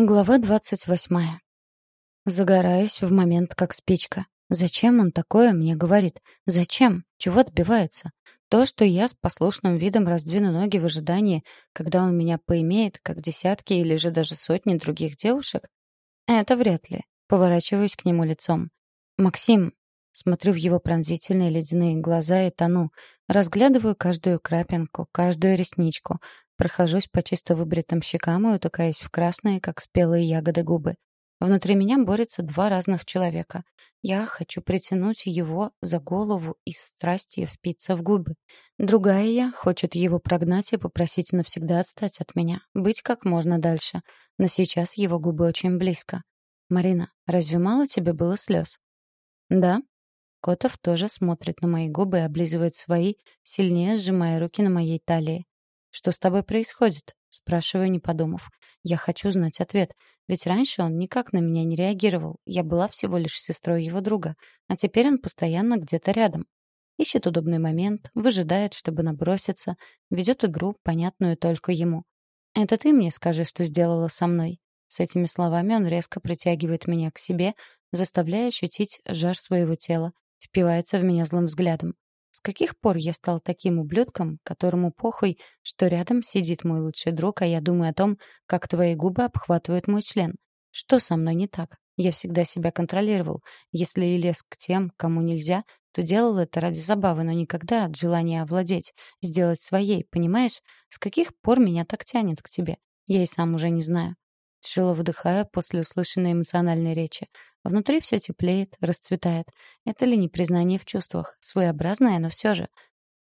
Глава двадцать восьмая. Загораюсь в момент, как спичка. Зачем он такое мне говорит? Зачем? Чего отбивается? То, что я с послушным видом раздвину ноги в ожидании, когда он меня поимеет, как десятки или же даже сотни других девушек? Это вряд ли. Поворачиваюсь к нему лицом. «Максим». Смотрю в его пронзительные ледяные глаза и тону. Разглядываю каждую крапинку, каждую ресничку, Прохожусь по чисто выбритым щекам и утыкаюсь в красные, как спелые ягоды губы. Внутри меня борются два разных человека. Я хочу притянуть его за голову и страстью впиться в губы. Другая я хочет его прогнать и попросить навсегда отстать от меня, быть как можно дальше. Но сейчас его губы очень близко. «Марина, разве мало тебе было слез?» «Да». Котов тоже смотрит на мои губы и облизывает свои, сильнее сжимая руки на моей талии. «Что с тобой происходит?» — спрашиваю, не подумав. Я хочу знать ответ, ведь раньше он никак на меня не реагировал. Я была всего лишь сестрой его друга, а теперь он постоянно где-то рядом. Ищет удобный момент, выжидает, чтобы наброситься, ведет игру, понятную только ему. «Это ты мне скажи, что сделала со мной». С этими словами он резко притягивает меня к себе, заставляя ощутить жар своего тела, впивается в меня злым взглядом. С каких пор я стал таким ублюдком, которому похуй, что рядом сидит мой лучший друг, а я думаю о том, как твои губы обхватывают мой член? Что со мной не так? Я всегда себя контролировал. Если и лез к тем, кому нельзя, то делал это ради забавы, но никогда от желания овладеть, сделать своей, понимаешь? С каких пор меня так тянет к тебе? Я и сам уже не знаю. Тяжело выдыхая после услышанной эмоциональной речи. Внутри все теплеет, расцветает. Это ли не признание в чувствах? Своеобразное, но все же.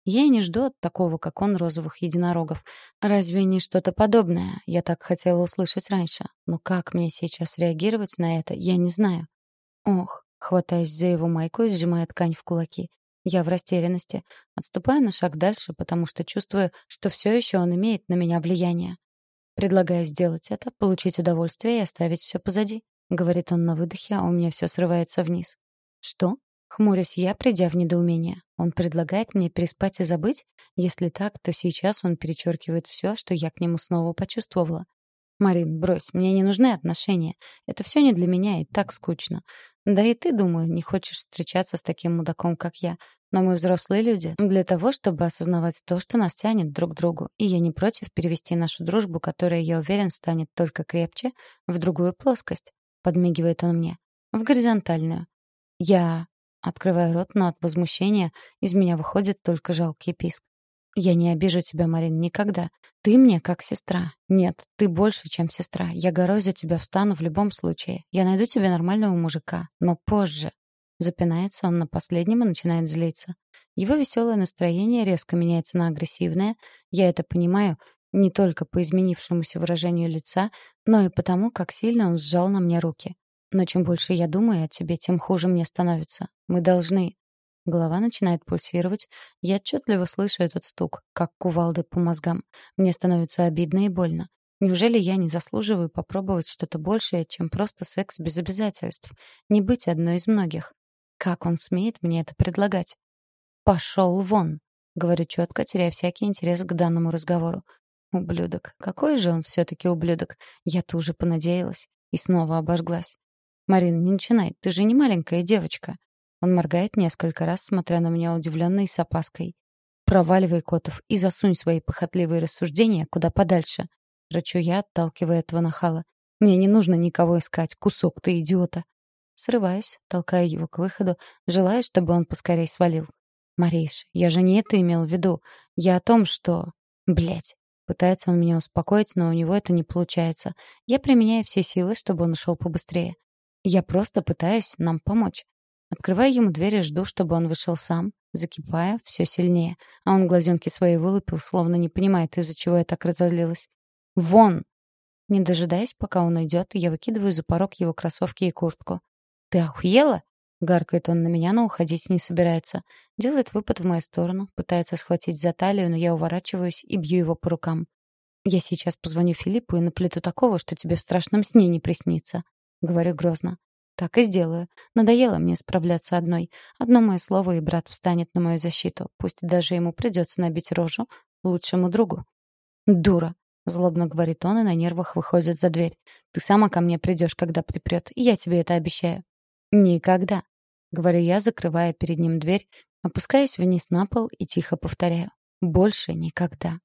Я и не жду от такого, как он, розовых единорогов. Разве не что-то подобное? Я так хотела услышать раньше. Но как мне сейчас реагировать на это, я не знаю. Ох, хватаюсь за его майку и сжимая ткань в кулаки. Я в растерянности. Отступаю на шаг дальше, потому что чувствую, что все еще он имеет на меня влияние. Предлагаю сделать это, получить удовольствие и оставить все позади. — говорит он на выдохе, а у меня все срывается вниз. «Что?» — хмурюсь я, придя в недоумение. «Он предлагает мне переспать и забыть? Если так, то сейчас он перечеркивает все, что я к нему снова почувствовала. «Марин, брось, мне не нужны отношения. Это все не для меня и так скучно. Да и ты, думаю, не хочешь встречаться с таким мудаком, как я. Но мы взрослые люди для того, чтобы осознавать то, что нас тянет друг к другу. И я не против перевести нашу дружбу, которая, я уверен, станет только крепче, в другую плоскость подмигивает он мне. В горизонтальную. Я открываю рот, но от возмущения из меня выходит только жалкий писк. Я не обижу тебя, Марин, никогда. Ты мне как сестра. Нет, ты больше, чем сестра. Я горой за тебя встану в любом случае. Я найду тебе нормального мужика, но позже. Запинается он на последнем и начинает злиться. Его веселое настроение резко меняется на агрессивное. Я это понимаю не только по изменившемуся выражению лица, но и потому, как сильно он сжал на мне руки. Но чем больше я думаю о тебе, тем хуже мне становится. Мы должны... Голова начинает пульсировать. Я отчетливо слышу этот стук, как кувалды по мозгам. Мне становится обидно и больно. Неужели я не заслуживаю попробовать что-то большее, чем просто секс без обязательств? Не быть одной из многих. Как он смеет мне это предлагать? «Пошел вон!» — говорю четко, теряя всякий интерес к данному разговору. Ублюдок. Какой же он все-таки ублюдок? Я-то уже понадеялась. И снова обожглась. «Марин, не начинай, ты же не маленькая девочка». Он моргает несколько раз, смотря на меня удивленно и с опаской. «Проваливай, Котов, и засунь свои похотливые рассуждения куда подальше». Рычу я, отталкивая этого нахала. «Мне не нужно никого искать, кусок ты идиота». Срываюсь, толкая его к выходу, желая, чтобы он поскорей свалил. «Мариш, я же не это имел в виду. Я о том, что...» Блять. Пытается он меня успокоить, но у него это не получается. Я применяю все силы, чтобы он ушел побыстрее. Я просто пытаюсь нам помочь. Открываю ему дверь и жду, чтобы он вышел сам, закипая все сильнее. А он глазенки свои вылупил, словно не понимает, из-за чего я так разозлилась. «Вон!» Не дожидаясь, пока он уйдет, я выкидываю за порог его кроссовки и куртку. «Ты охуела?» Гаркает он на меня, но уходить не собирается. Делает выпад в мою сторону, пытается схватить за талию, но я уворачиваюсь и бью его по рукам. «Я сейчас позвоню Филиппу и наплету такого, что тебе в страшном сне не приснится», — говорю грозно. «Так и сделаю. Надоело мне справляться одной. Одно мое слово, и брат встанет на мою защиту. Пусть даже ему придется набить рожу лучшему другу». «Дура!» Злобно говорит он и на нервах выходит за дверь. «Ты сама ко мне придешь, когда припрет. Я тебе это обещаю». «Никогда», — говорю я, закрывая перед ним дверь, опускаясь вниз на пол и тихо повторяю. «Больше никогда».